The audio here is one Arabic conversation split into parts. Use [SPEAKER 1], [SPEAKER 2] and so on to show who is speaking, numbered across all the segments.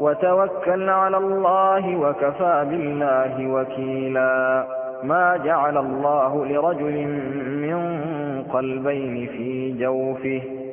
[SPEAKER 1] وتوكل على الله وكفى بالله وكيلا. ما جعل الله لرجل من قلبين في جوفه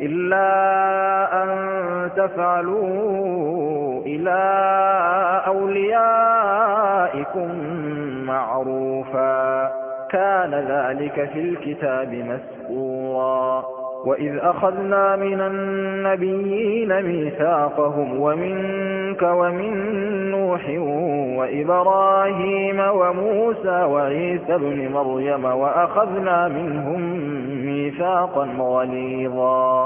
[SPEAKER 1] إلا أن تفعلوا إلى أوليائكم معروفا. كان ذلك في الكتاب مسكورا وإذ أخذنا من النبيين ميثاقهم ومنك ومن نوح وإبراهيم وموسى وعيسى بن مريم وأخذنا منهم ميثاقا غليظا.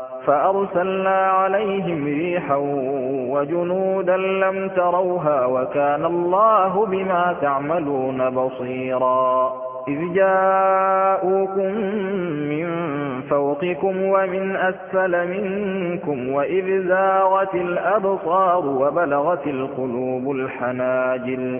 [SPEAKER 1] فأرسلنا عليهم ريحا وجنودا لم تروها وكان الله بما تعملون بصيرا. إذ جاءوكم من فوقكم ومن أسفل منكم وإذ زاغت الأبصار وبلغت القلوب الحناجل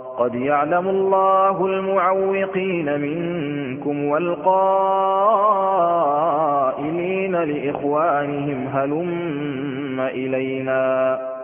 [SPEAKER 1] قد يعلم الله المعوقين منكم والقائلين لإخوانهم هلم إلينا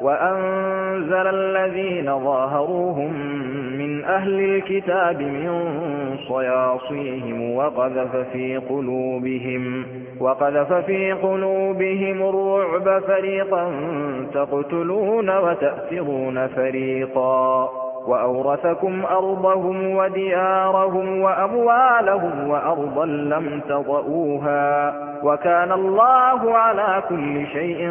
[SPEAKER 1] وأنزل الذين ظاهروهم من أهل الكتاب من صياصيهم وقذف في قلوبهم وقذف في قلوبهم الرعب فريقا تقتلون وتأثرون فريقا وأورثكم أرضهم وديارهم وأموالهم وأرضا لم تضؤوها وكان الله على كل شيء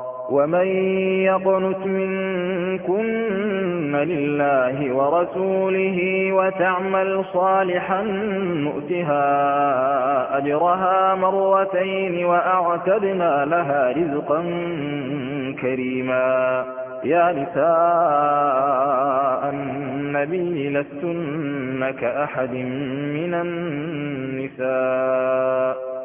[SPEAKER 1] ومن يقنت منكن لله ورسوله وتعمل صالحا نؤتها أجرها مرتين وأعتدنا لها رزقا كريما. يا نساء النبي لستن كأحد من النساء.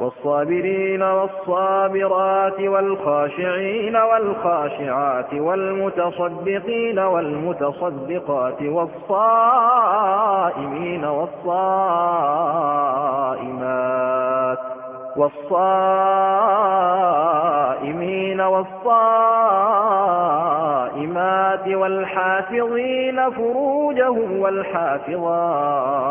[SPEAKER 1] والصابرين والصابرات والخاشعين والخاشعات والمتصدقين والمتصدقات والصائمين والصائمات والصائمين والصائمات والحافظين فروجهم والحافظات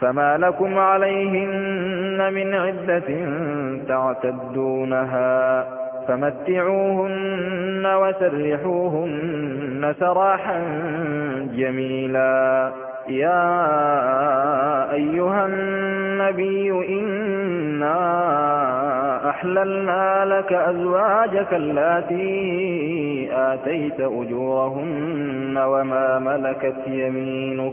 [SPEAKER 1] فما لكم عليهن من عدة تعتدونها فمتعوهن وسرحوهن سراحا جميلا يا أيها النبي إنا أحللنا لك أزواجك التي آتيت أجورهن وما ملكت يمينك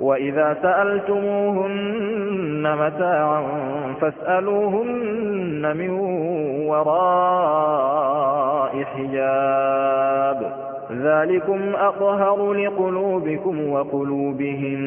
[SPEAKER 1] وإذا سألتموهن متاعا فاسألوهن من وراء حجاب. ذلكم أطهر لقلوبكم وقلوبهم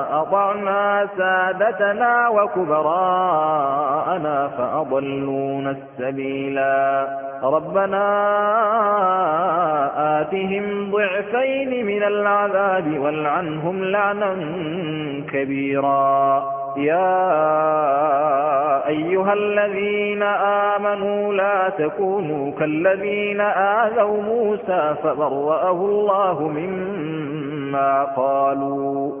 [SPEAKER 1] أطعنا سادتنا وكبراءنا فأضلونا السبيلا. ربنا آتهم ضعفين من العذاب والعنهم لعنا كبيرا. يا أيها الذين آمنوا لا تكونوا كالذين آذوا موسى فبرأه الله مما قالوا.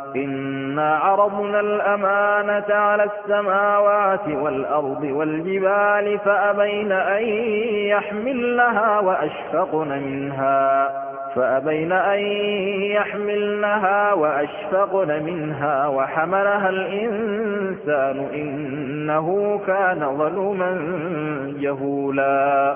[SPEAKER 1] إنا عرضنا الأمانة على السماوات والأرض والجبال فأبين أن يحملنها وأشفقن منها فأبين أن يحملنها وأشفقن منها وحملها الإنسان إنه كان ظلوما جهولا